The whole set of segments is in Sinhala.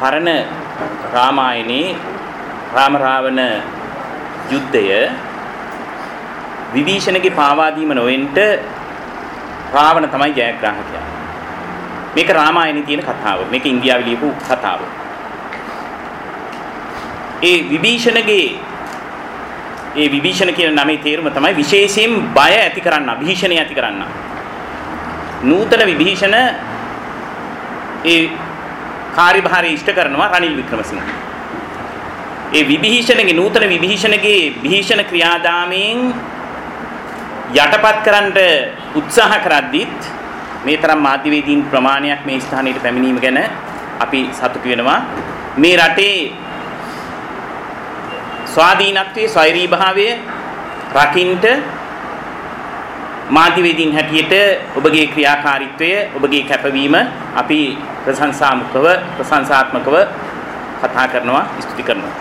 පරණ රාමායනේ රාම රාවණ යුද්ධය විභීෂණගේ පාවාදීම නොවෙන්න රාවණ තමයි ජයග්‍රාහකයා. මේක රාමායනේ තියෙන කතාව. මේක ඉන්දියාවේ ලියපු කතාව. ඒ විභීෂණගේ ඒ විභීෂණ කියන නමේ තේරුම තමයි විශේෂයෙන් බය ඇති කරන්න, භීෂණය ඇති කරන්න. නූතන විභීෂණ ඒ කාර්යභාරය ඉෂ්ට කරනවා රනිල් වික්‍රමසිංහ. ඒ විභීෂණගේ නූතන විභීෂණගේ භීෂණ ක්‍රියාදාමයෙන් යටපත් කරන්න උත්සාහ කරද්දිත් මේ තරම් මාධ්‍යවේදීන් ප්‍රමාණයක් මේ ස්ථානයට පැමිණීම ගැන අපි සතුටු වෙනවා. මේ රටේ ස්වාධීනත්වයේ ස්වෛරී භාවය රකින්ට මාධ්‍යවේදීන් හැටියට ඔබගේ ක්‍රියාකාරීත්වය ඔබගේ කැපවීම අපි ප්‍රශංසාත්මකව ප්‍රශංසාත්මකව කතා කරනවා ස්තුති කරනවා.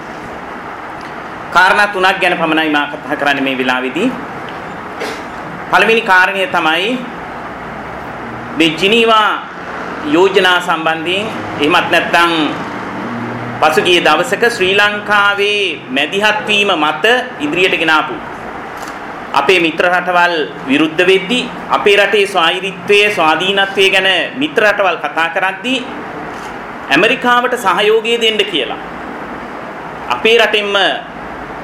කාරණා තුනක් ගැන පමණයි මා කතා කරන්නේ මේ වෙලාවේදී. පළවෙනි කාරණය තමයි මේ ජිනීවා යෝජනා සම්බන්ධයෙන් එහෙමත් නැත්නම් පසුගිය දවසක ශ්‍රී ලංකාවේ මැදිහත් වීම මත ඉදිරියට ගෙන ආපු අපේ මිත්‍ර රටවල් විරුද්ධ වෙද්දී අපේ රටේ ස්වාධීනත්වයේ ස්වාධීනත්වයේ ගැන මිත්‍ර රටවල් කතා කරද්දී ඇමරිකාවට සහයෝගය දෙන්න කියලා. අපේ රටෙන්ම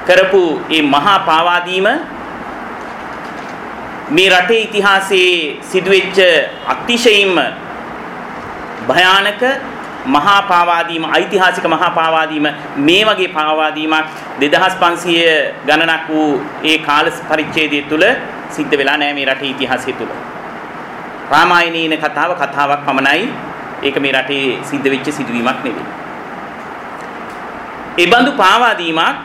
කරපු මේ මහා පාවාදීම මේ රටේ ඉතිහාසයේ සිදුවෙච්ච අතිශයින්ම භයානක මහා පාවාදීම ඓතිහාසික මහා පාවාදීම මේ වගේ පාවාදීමක් 2500 ගණනක් වූ ඒ කාල පරිච්ඡේදය තුල සිද්ධ වෙලා නැහැ මේ රටේ ඉතිහාසය තුල. රාමායනීන කතාව කතාවක් පමණයි. ඒක මේ රටේ සිද්ධ වෙච්ච සිදුවීමක් නෙවෙයි. ඒ බඳු පාවාදීමක්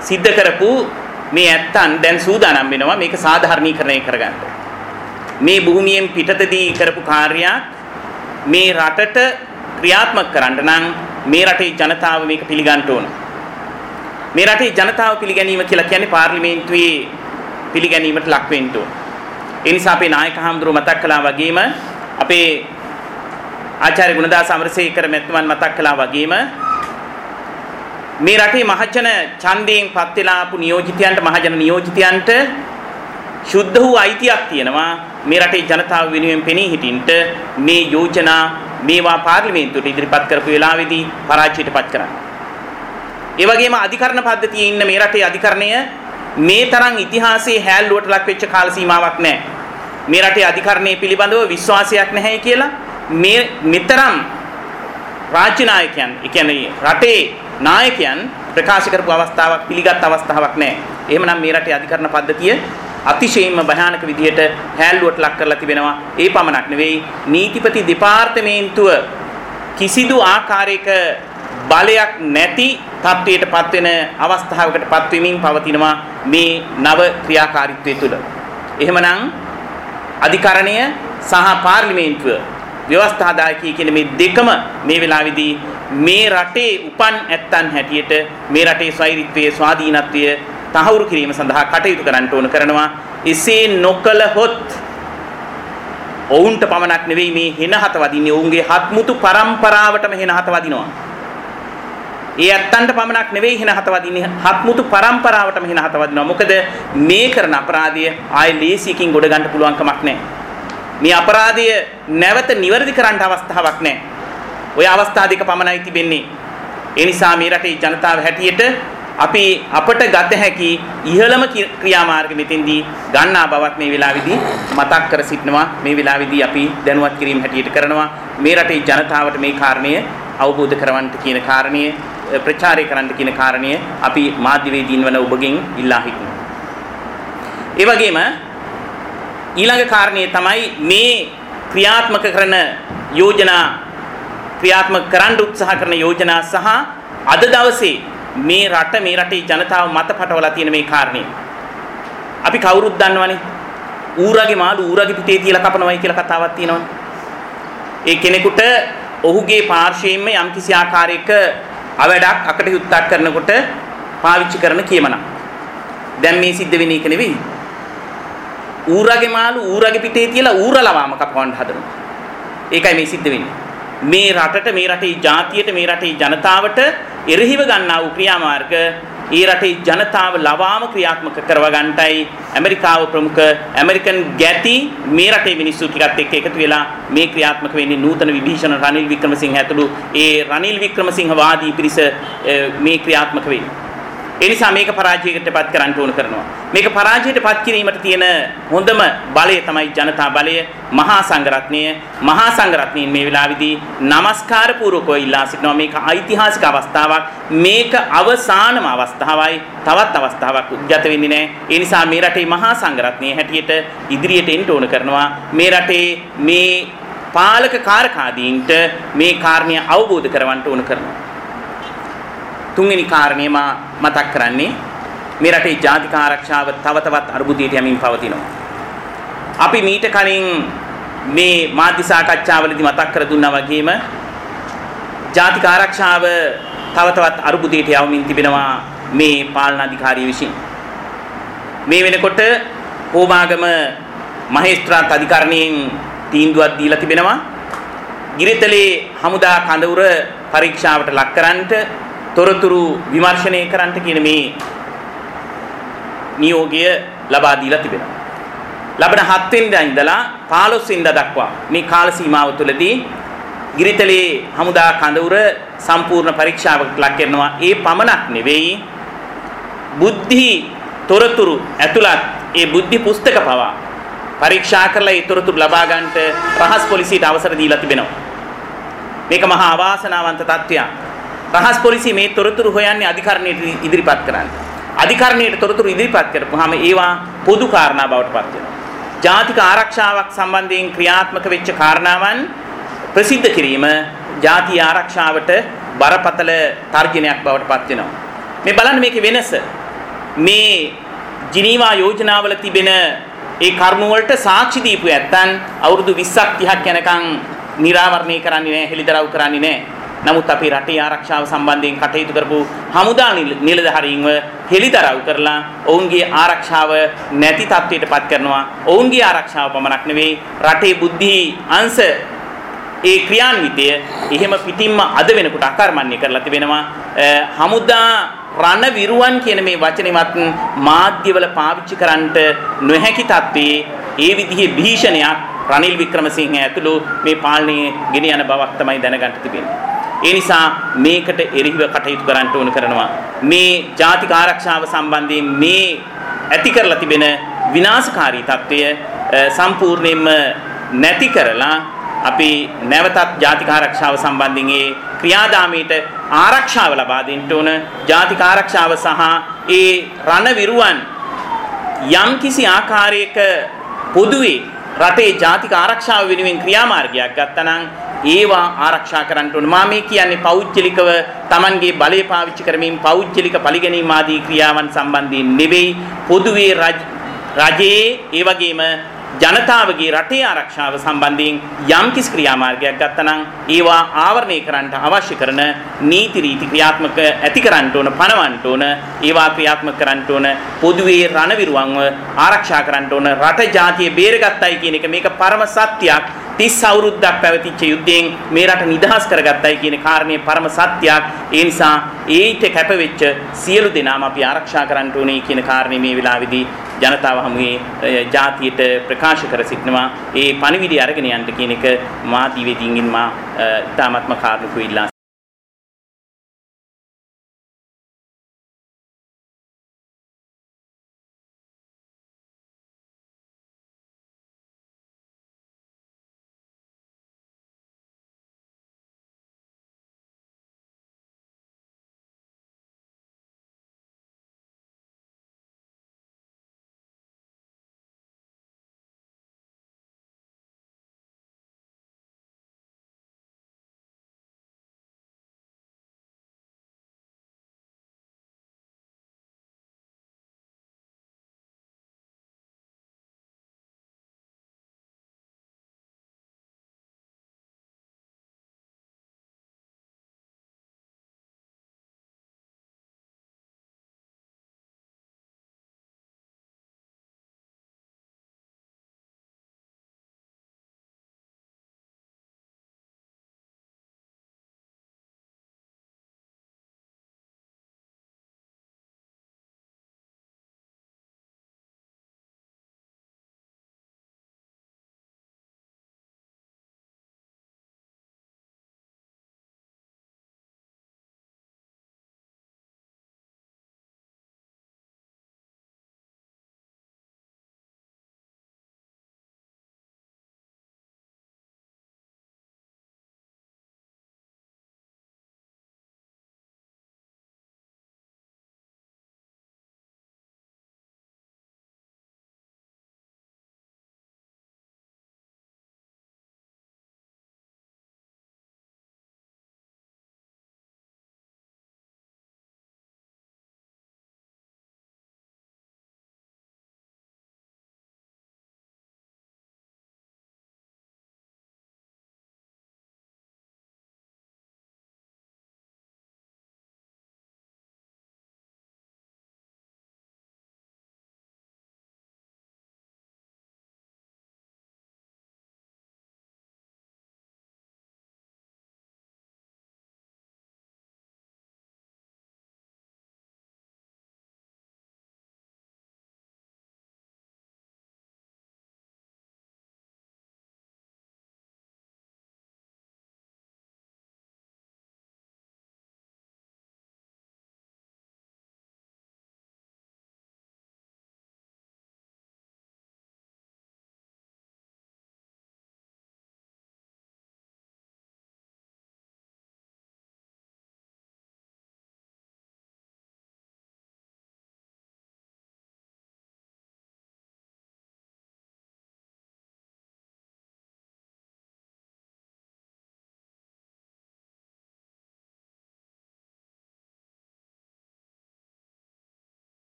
සිද්ධ කරපු මේ ඇත්තන් දැන් සූදානම් වෙනවා මේක සාධාරණීකරණය කරගන්න. මේ භූමියෙන් පිටතදී කරපු කාර්යයක් මේ රටට ක්‍රියාත්මක කරන්න නම් මේ රටේ ජනතාව මේක පිළිගන්න ඕන. මේ රටේ ජනතාව පිළිගැනීම කියලා කියන්නේ පාර්ලිමේන්තුවේ පිළිගැනීමට ලක් වෙන්න ඕන. ඒ නිසා අපේ නායක හඳුරු මතක් කළා වගේම අපේ ආචාර්ය ගුණදාස අමරසේකර මැතිතුමන් මතක් කළා වගේම මේ රටේ මහජන ඡන්දයෙන් පත් වෙලා ආපු නියෝජිතයන්ට මහජන නියෝජිතයන්ට ශුද්ධ වූ අයිතියක් තියෙනවා මේ රටේ ජනතාව වෙනුවෙන් පෙනී හිටින්නට මේ යෝජනා මේවා පාර්ලිමේන්තුවට ඉදිරිපත් කරපු වෙලාවේදී පරාජයටපත් කරන්න. ඒ වගේම අධිකරණ පද්ධතියේ ඉන්න මේ රටේ අධිකරණය මේ තරම් ඉතිහාසයේ හැල්ලුවට ලක් වෙච්ච කාල සීමාවක් නැහැ. මේ රටේ අධිකරණයේ පිළිබඳව විශ්වාසයක් නැහැ කියලා මේ මෙතරම් රාජ්‍ය නායකයන්, ඒ කියන්නේ රටේ නායකයන් ප්‍රකාශ කරපු අවස්ථාවක් පිළිගත් අවස්ථාවක් නැහැ. එහෙමනම් මේ රටේ අධිකරණ පද්ධතිය අතිශයින්ම භයානක විදිහට හැල්ලුවට ලක් කරලා තිබෙනවා. ඒ පමණක් නෙවෙයි නීතිපති දෙපාර්තමේන්තුව කිසිදු ආකාරයක බලයක් නැති තත්වයටපත් වෙන අවස්ථාවකටපත් වෙමින් පවතිනවා මේ නව ක්‍රියාකාරීත්වය තුළ. එහෙමනම් අධිකරණය සහ පාර්ලිමේන්තුව ව්‍යවස්ථාදායකී කියන මේ දෙකම මේ වෙලාවේදී මේ රටේ උපන් ඇත්තන් හැටියට මේ රටේ ස්වෛරීත්වයේ ස්වාධීනත්වය තහවුරු කිරීම සඳහා කටයුතු කරන්න ඕන කරනවා. එසේ නොකලහොත් ඔවුන්ට පමණක් නෙවෙයි මේ හෙනහත වදින්නේ. ඔවුන්ගේ හත්මුතු පරම්පරාවටම හෙනහත වදිනවා. ඒ ඇත්තන්ට පමණක් නෙවෙයි හෙනහත වදින්නේ. හත්මුතු පරම්පරාවටම හෙනහත වදිනවා. මොකද මේ කරන අපරාධය ආයේ ලේසියකින් ගොඩ ගන්න පුළුවන් කමක් නැහැ. මේ අපරාධය නැවත නිවැරදි කරන්න අවස්ථාවක් නැහැ. ওই අවස්ථා දෙක පමණයි තිබෙන්නේ. ඒ නිසා මේ රටේ ජනතාව හැටියට අපි අපට ගත හැකි ඉහළම ක්‍රියාමාර්ග මෙතෙන්දී ගන්නා බවත් මේ වෙලාවේදී මතක් කර සිටිනවා. මේ වෙලාවේදී අපි දැනුවත් කිරීම හැටියට කරනවා. මේ රටේ ජනතාවට මේ කාරණය අවබෝධ කරවන්න කියන කාරණය ප්‍රචාරය කරන්න කියන කාරණය අපි මාධ්‍යවේදීන් වන ඔබගෙන් ඉල්ලා හිටිනවා. ඒ වගේම ඊළඟ කාරණය තමයි මේ ක්‍රියාත්මක කරන යෝජනා ක්‍රියාත්මක කරන්න උත්සාහ කරන යෝජනා සහ අද දවසේ මේ රට මේ රටේ ජනතාව මත පටවලා තියෙන මේ කාරණේ. අපි කවුරුත් දන්නවනේ. ඌරගේ මාළු ඌරගේ පිටේ තියලා කපනවයි කියලා කතාවක් තියෙනවනේ. ඒ කෙනෙකුට ඔහුගේ පාර්ශ්වයෙන්ම යම්කිසි ආකාරයක අවඩක් අකටයුත්තක් කරනකොට පාවිච්චි කරන කියමනක්. දැන් මේ සිද්ධ වෙන්නේ ඒක නෙවෙයි. ඌරගේ මාළු ඌරගේ පිටේ තියලා ඌරලවාම කපවන්න හදනවා. ඒකයි මේ සිද්ධ වෙන්නේ. මේ රටට මේ රටේ ජාතියට මේ රටේ ජනතාවට එරෙහිව ගන්නා වූ ක්‍රියාමාර්ග ඒ රටේ ජනතාව ලවාම ක්‍රියාත්මක කරව ගන්නටයි ඇමරිකාව ප්‍රමුඛ ඇමරිකන් ගැති මේ රටේ මිනිස්සු ටිකත් එක්ක එකතු වෙලා මේ ක්‍රියාත්මක වෙන්නේ නූතන විභීෂණ රනිල් වික්‍රමසිංහ ඇතුළු ඒ රනිල් වික්‍රමසිංහ වාදී පිරිස මේ ක්‍රියාත්මක වෙන්නේ. ඒ නිසා මේක පරාජයකටපත් කරන්න ඕන කරනවා. මේක පරාජයටපත් කිරීමට තියෙන හොඳම බලය තමයි ජනතා බලය. මහා සංඝරත්නය මහා සංඝරත්නයෙන් මේ වෙලාවේදී নমස්කාර පූර්වකව ඉල්ලා සිටිනවා මේක ඓතිහාසික අවස්ථාවක්. මේක අවසානම අවස්ථාවයි. තවත් අවස්ථාවක් උද්ගත වෙන්නේ නැහැ. ඒ නිසා මේ රටේ මහා සංඝරත්නයේ හැටියට ඉදිරියට එන්න ඕන කරනවා. මේ රටේ මේ පාලක කාරකාදීන්ට මේ කාරණය අවබෝධ කරවන්න ඕන කරනවා. තුන්වෙනි කාරණේ මා මතක් කරන්නේ මේ රටේ ජාතික ආරක්ෂාව තව තවත් අර්බුදයට යමින් පවතිනවා. අපි මීට කලින් මේ මාධ්‍ය සාකච්ඡාවලදී මතක් කර දුන්නා වගේම ජාතික ආරක්ෂාව තව තවත් අර්බුදයට යවමින් තිබෙනවා මේ පාලන අධිකාරිය විසින්. මේ වෙනකොට හෝමාගම මහේස්ත්‍රාත් අධිකරණයෙන් තීන්දුවක් දීලා තිබෙනවා. ගිරිතලේ හමුදා කඳවුර පරීක්ෂාවට ලක් කරන්නට තොරතුරු විමර්ශනය කරන්නට කියන මේ නියෝගය ලබා දීලා තිබෙනවා. ලබන 7 වෙනිදා ඉඳලා 15 වෙනිදා දක්වා මේ කාල සීමාව තුළදී ගිරිතලේ හමුදා කඳවුර සම්පූර්ණ පරීක්ෂාවකට ලක් කරනවා. ඒ පමණක් නෙවෙයි බුද්ධි තොරතුරු ඇතුළත් ඒ බුද්ධි පුස්තක පවා පරීක්ෂා කරලා ඒ තොරතුරු ලබා ගන්නට රහස් පොලිසියට අවසර දීලා තිබෙනවා. මේක මහා අවාසනාවන්ත තත්ත්වයක්. රහස් පොලිසිය මේ තොරතුරු හොයන්නේ අධිකරණයට ඉදිරිපත් කරන්න. අධිකරණයට තොරතුරු ඉදිරිපත් කරපුවාම ඒවා පොදු කාරණා බවට පත් වෙනවා. ජාතික ආරක්ෂාවක් සම්බන්ධයෙන් ක්‍රියාත්මක වෙච්ච කාරණාවන් ප්‍රසිද්ධ කිරීම ජාතිය ආරක්ෂාවට බරපතල තර්ජනයක් බවට පත් වෙනවා. මේ බලන්න මේකේ වෙනස. මේ ජිනීවා යෝජනාවල තිබෙන ඒ කරුණු වලට සාක්ෂි දීපු ඇත්තන් අවුරුදු 20ක් 30ක් යනකම් නිරාවරණය කරන්නේ නැහැ, හෙළිදරව් කරන්නේ නැහැ. නමුත් අපේ රටේ ආරක්ෂාව සම්බන්ධයෙන් කටයුතු කරපු හමුදා නිලධාරීන්ව හෙළිදරව් කරලා ඔවුන්ගේ ආරක්ෂාව නැති තත්ත්වයට පත් කරනවා. ඔවුන්ගේ ආරක්ෂාව පමණක් නෙවෙයි රටේ බුද්ධි අංශ ඒ ක්‍රියාන්විතය එහෙම පිටින්ම අද වෙනකොට අකර්මණ්‍ය කරලා තිබෙනවා. හමුදා රණ විරුවන් කියන මේ වචනේවත් මාධ්‍යවල පාවිච්චි කරන්නට නොහැකි තත්ත්වයේ ඒ විදිහේ භීෂණයක් රනිල් වික්‍රමසිංහ ඇතුළු මේ පාලනයේ ගෙන යන බවක් තමයි දැනගන්න තිබෙන්නේ. ඒ නිසා මේකට එරෙහිව කටයුතු කරන්න ඕන කරනවා. මේ ජාතික ආරක්ෂාව සම්බන්ධයෙන් මේ ඇති කරලා තිබෙන විනාශකාරී తত্ত্বය සම්පූර්ණයෙන්ම නැති කරලා අපි නැවතත් ජාතික ආරක්ෂාව සම්බන්ධයෙන් ඒ ක්‍රියාදාමයට ආරක්ෂාව ලබා දෙන්න ඕන ජාතික ආරක්ෂාව සහ ඒ රණ විරුවන් යම් කිසි ආකාරයක පොදුවේ රටේ ජාතික ආරක්ෂාව වෙනුවෙන් ක්‍රියාමාර්ගයක් ගත්තා නම් ඒවා ආරක්ෂා කරන්න ඕන. මා මේ කියන්නේ පෞද්ගලිකව Tamanගේ බලය පාවිච්චි කරමින් පෞද්ගලික පරිගැනීම් ආදී ක්‍රියාවන් සම්බන්ධයෙන් නෙවෙයි පොදුවේ රජයේ ඒ වගේම ජනතාවගේ රටේ ආරක්ෂාව සම්බන්ධයෙන් යම් කිසි ක්‍රියාමාර්ගයක් ගත්තනම් ඒවා ආවරණය කරන්න අවශ්‍ය කරන නීති රීති ක්‍රියාත්මක ඇති කරන්න ඕන පනවන්න ඕන ඒවා ක්‍රියාත්මක කරන්න ඕන පොදුවේ රණවිරුවන්ව ආරක්ෂා කරන්න ඕන රට ජාතිය බේරගත්තයි කියන එක මේක පරම සත්‍යයක්. 30 අවුරුද්දක් පැවතිච්ච යුද්ධයෙන් මේ රට නිදහස් කරගත්තයි කියන කාරණේ පරම සත්‍යයක්. ඒ නිසා ඒිට කැපවෙච්ච සියලු දෙනාම අපි ආරක්ෂා කරන්න ඕනේ කියන කාරණේ මේ වෙලාවේදී ජනතාව හමුවේ ජාතියට ප්‍රකාශ කර සිටිනවා. ඒ පණිවිඩය අරගෙන යන්න කියන එක මා දිවෙතින්ගින් මා ඊ타ත්ම කාරණුකු ඉල්ලා